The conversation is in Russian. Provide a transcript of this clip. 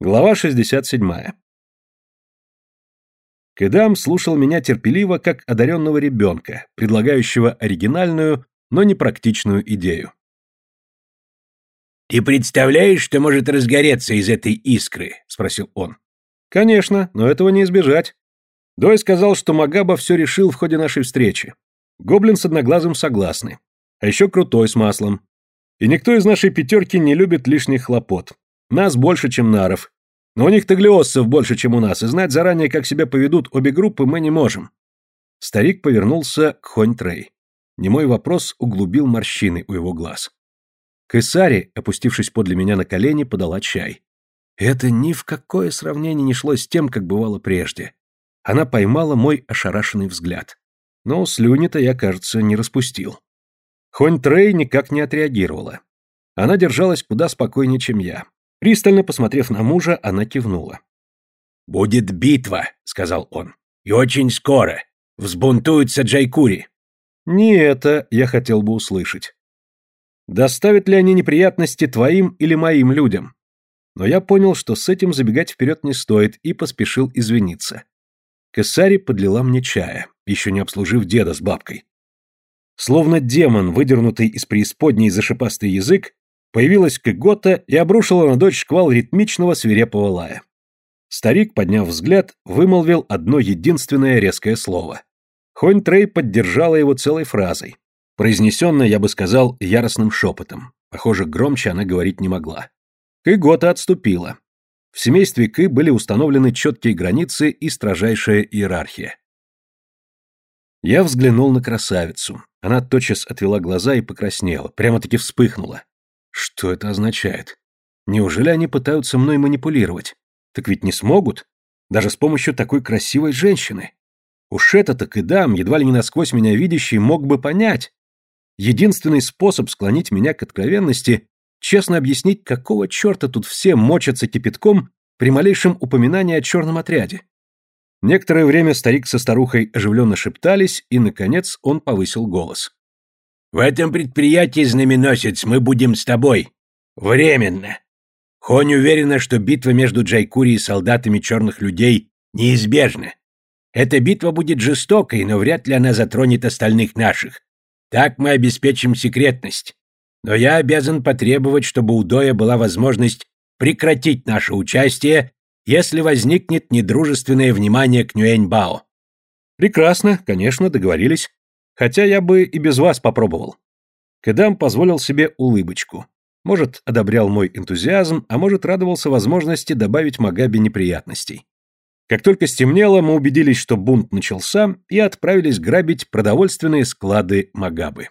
Глава 67. Кэдам слушал меня терпеливо, как одаренного ребенка, предлагающего оригинальную, но непрактичную идею. «Ты представляешь, что может разгореться из этой искры?» — спросил он. «Конечно, но этого не избежать. Дой сказал, что Магаба все решил в ходе нашей встречи. Гоблин с одноглазым согласны. А еще крутой с маслом. И никто из нашей пятерки не любит лишних хлопот. Нас больше, чем наров. Но у них таглиоссов больше, чем у нас, и знать заранее, как себя поведут обе группы, мы не можем. Старик повернулся к Хонь-Трей. Немой вопрос углубил морщины у его глаз. Кесари, опустившись подле меня на колени, подала чай. Это ни в какое сравнение не шло с тем, как бывало прежде. Она поймала мой ошарашенный взгляд. Но слюни-то я, кажется, не распустил. Хонь-Трей никак не отреагировала. Она держалась куда спокойнее, чем я. Пристально посмотрев на мужа, она кивнула. «Будет битва», — сказал он. «И очень скоро. Взбунтуются Джайкури». «Не это я хотел бы услышать. Доставят ли они неприятности твоим или моим людям?» Но я понял, что с этим забегать вперед не стоит, и поспешил извиниться. Кесари подлила мне чая, еще не обслужив деда с бабкой. Словно демон, выдернутый из преисподней за шипастый язык, Появилась Кыгота и обрушила на дочь шквал ритмичного свирепого лая. Старик, подняв взгляд, вымолвил одно единственное резкое слово. Хонь Трей поддержала его целой фразой. Произнесенное, я бы сказал, яростным шепотом. Похоже, громче она говорить не могла. Кыгота отступила. В семействе Кы были установлены четкие границы и строжайшая иерархия. Я взглянул на красавицу. Она тотчас отвела глаза и покраснела, прямо-таки вспыхнула. Что это означает? Неужели они пытаются мной манипулировать? Так ведь не смогут. Даже с помощью такой красивой женщины. Уж это-то Кыдам, едва ли не насквозь меня видящий, мог бы понять. Единственный способ склонить меня к откровенности — честно объяснить, какого черта тут все мочатся кипятком при малейшем упоминании о черном отряде. Некоторое время старик со старухой оживленно шептались, и, наконец, он повысил голос. В этом предприятии, знаменосец, мы будем с тобой. Временно. Хонь уверена, что битва между Джайкури и солдатами черных людей неизбежна. Эта битва будет жестокой, но вряд ли она затронет остальных наших. Так мы обеспечим секретность. Но я обязан потребовать, чтобы у Доя была возможность прекратить наше участие, если возникнет недружественное внимание к Нюэньбао. Прекрасно, конечно, договорились. Хотя я бы и без вас попробовал. Кэдам позволил себе улыбочку. Может, одобрял мой энтузиазм, а может, радовался возможности добавить Магабе неприятностей. Как только стемнело, мы убедились, что бунт начался, и отправились грабить продовольственные склады Магабы.